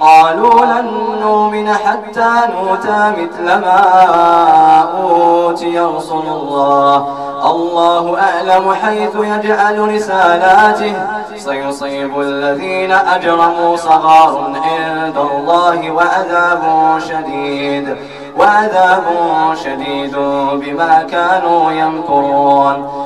قالوا لن نؤمن حتى نوتى مثل ما أوتي رسل الله. الله أعلم حيث يجعل رسالاته. سيصيب الذين أجرموا صغار عند الله وعذاب شديد. وعذاب شديد بما كانوا يمكرون.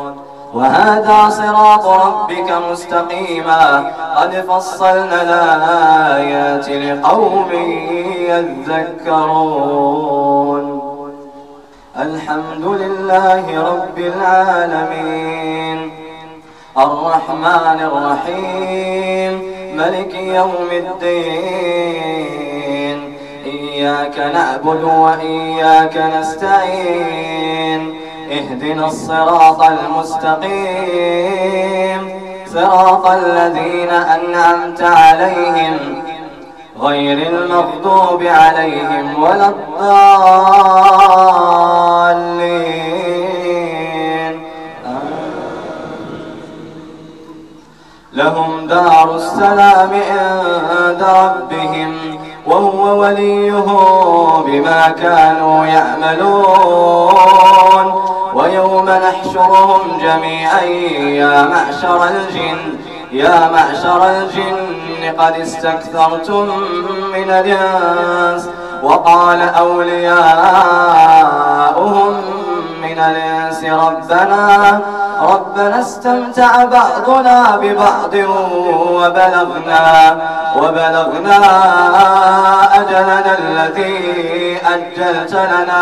وهذا صراط ربك مستقيما. قد فصلنا الآيات لقوم يذكرون. الحمد لله رب العالمين. الرحمن الرحيم. ملك يوم الدين. إياك نعبد وإياك نستعين. اهدنا الصراط المستقيم. صراط الذين أنعمت عليهم غير المغضوب عليهم ولا الضالين. لهم دار السلام عند ربهم وهو وليه بما كانوا يعملون. ويوم نحشرهم جميعا يا معشر الجن يا معشر الجن قد استكثرتم من الإنس وقال أولياؤهم من الإنس ربنا ربنا استمتع بعضنا ببعض وبلغنا وبلغنا أجلنا الذي أجلت لنا.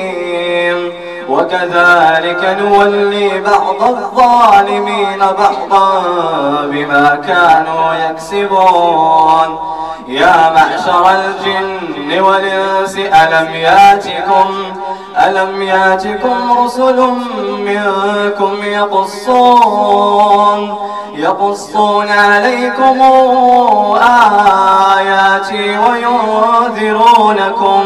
وكذلك نولي بعض الظالمين بعضا بما كانوا يكسبون. يا معشر الجن والإنس ألم ياتكم ألم ياتكم رسل منكم يقصون يقصون عليكم آياتي وينذرونكم.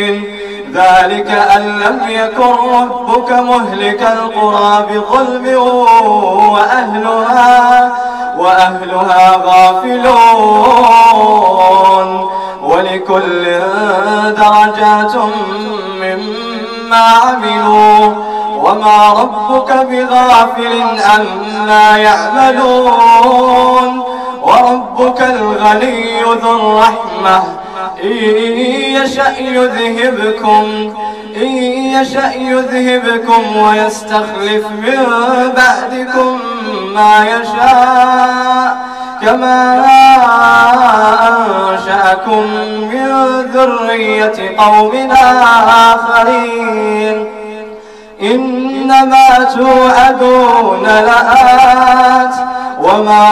ذلك أن لم يكن ربك مهلك القرى بظلم وأهلها وأهلها غافلون. ولكل درجات مما عملوا. وما ربك بغافل عما يعملون. وربك الغني ذو الرحمة. إن يشأ يذهبكم إن يشأ يذهبكم ويستخلف من بعدكم ما يشاء كما أنشأكم من ذرية قومنا آخرين. إنما توعدون لآت وما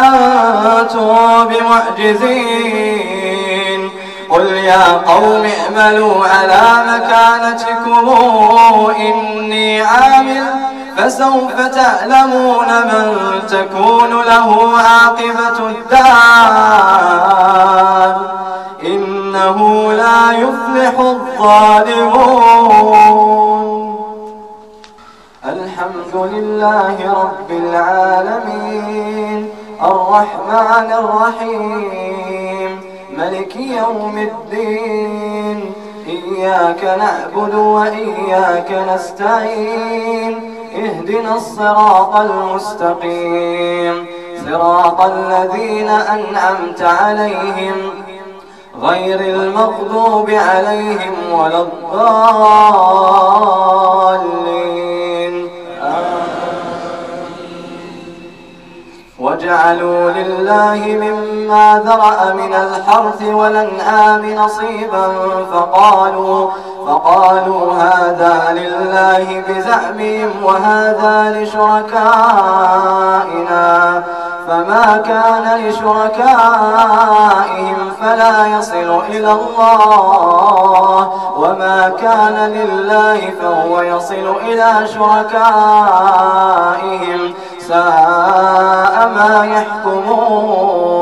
أنتم بمعجزين. قل يا قوم اعملوا على مكانتكم إني عامل فسوف تعلمون من تكون له عاقبة الدار. إنه لا يفلح الظالمون. الحمد لله رب العالمين. الرحمن الرحيم. ملك يوم الدين. إياك نعبد وإياك نستعين. اهدنا الصراط المستقيم. صراط الذين أنعمت عليهم غير المغضوب عليهم ولا الضالين. وجعلوا لله مما ذرأ من الحرث والأنعام نصيبا فقالوا فقالوا هذا لله بزعمهم وهذا لشركائنا فما كان لشركائهم فلا يصل إلى الله وما كان لله فهو يصل إلى شركائهم ساء ما يحكمون.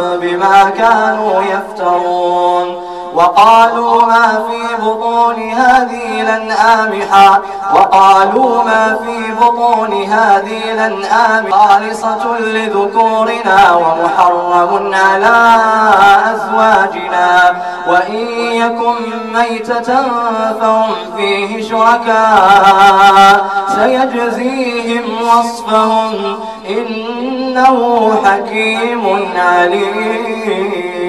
بما كانوا يفترون. وقالوا ما في بطون هذه الأنعام وقالوا ما في بطون هذه الأنعام خالصة لذكورنا ومحرم على أزواجنا. وإن يكن ميتة فهم فيه شركاء. سيجزيهم وصفهم. إنه حكيم عليم.